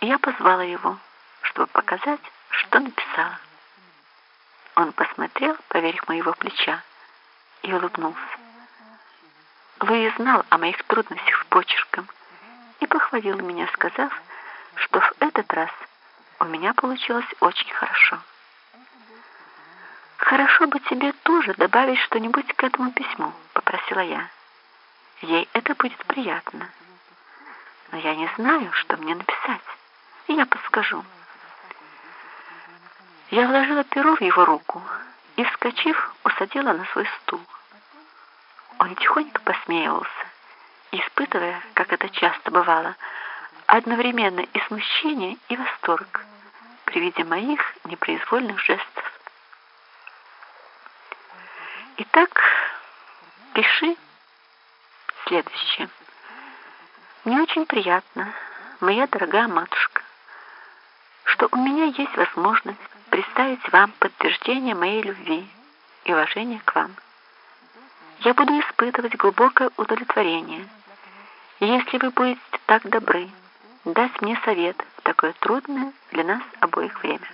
я позвала его, чтобы показать, что написала. Он посмотрел поверх моего плеча и улыбнулся. Луи знал о моих трудностях с почерком и похвалил меня, сказав, что в этот раз у меня получилось очень хорошо. «Хорошо бы тебе тоже добавить что-нибудь к этому письму», — попросила я. «Ей это будет приятно. Но я не знаю, что мне написать. Я подскажу». Я вложила перо в его руку и, вскочив, усадила на свой стул. Он тихонько посмеивался, испытывая, как это часто бывало, одновременно и смущение, и восторг при виде моих непроизвольных жестов. Итак, пиши следующее. Мне очень приятно, моя дорогая матушка, что у меня есть возможность представить вам подтверждение моей любви и уважения к вам. Я буду испытывать глубокое удовлетворение, если вы будете так добры дать мне совет в такое трудное для нас обоих время.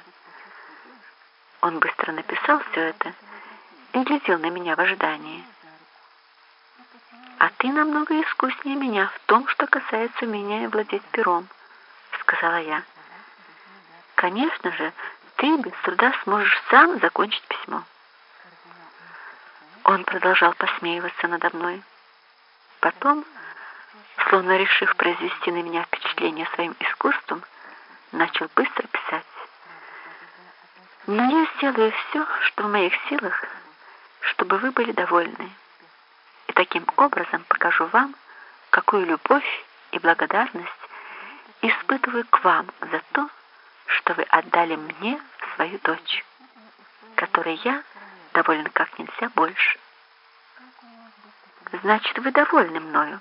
Он быстро написал все это и глядел на меня в ожидании. «А ты намного искуснее меня в том, что касается меня владеть пером», — сказала я. «Конечно же, ты без труда сможешь сам закончить письмо». Он продолжал посмеиваться надо мной. Потом словно решив произвести на меня впечатление своим искусством, начал быстро писать. Но я сделаю все, что в моих силах, чтобы вы были довольны. И таким образом покажу вам, какую любовь и благодарность испытываю к вам за что вы отдали мне свою дочь, которой я доволен как нельзя больше. Значит, вы довольны мною,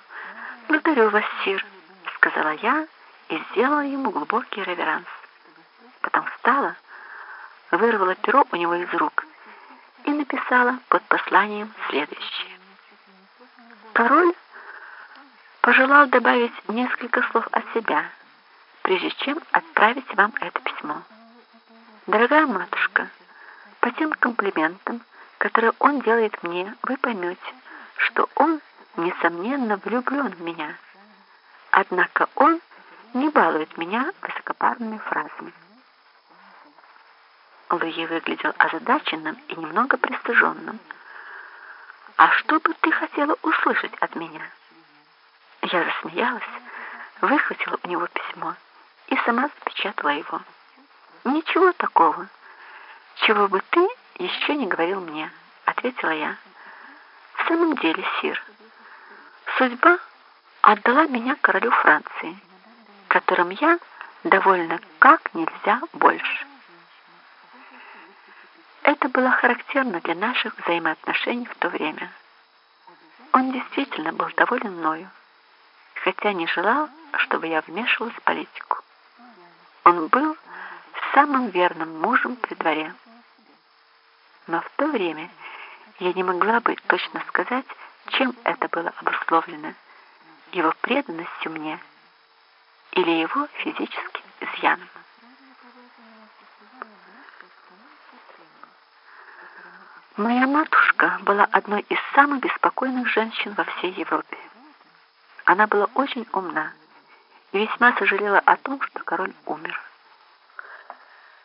«Благодарю вас, сир», — сказала я и сделала ему глубокий реверанс. Потом встала, вырвала перо у него из рук и написала под посланием следующее. Король пожелал добавить несколько слов от себя, прежде чем отправить вам это письмо. Дорогая матушка, по тем комплиментам, которые он делает мне, вы поймете, что он несомненно, влюблен в меня. Однако он не балует меня высокопарными фразами. Луи выглядел озадаченным и немного пристыженным. «А что бы ты хотела услышать от меня?» Я засмеялась, выхватила у него письмо и сама запечатала его. «Ничего такого, чего бы ты еще не говорил мне», — ответила я. «В самом деле, Сир, Судьба отдала меня королю Франции, которым я довольна как нельзя больше. Это было характерно для наших взаимоотношений в то время. Он действительно был доволен мною, хотя не желал, чтобы я вмешивалась в политику. Он был самым верным мужем при дворе. Но в то время я не могла бы точно сказать, чем это было обусловлено? Его преданностью мне или его физическим изъяном? Моя матушка была одной из самых беспокойных женщин во всей Европе. Она была очень умна и весьма сожалела о том, что король умер.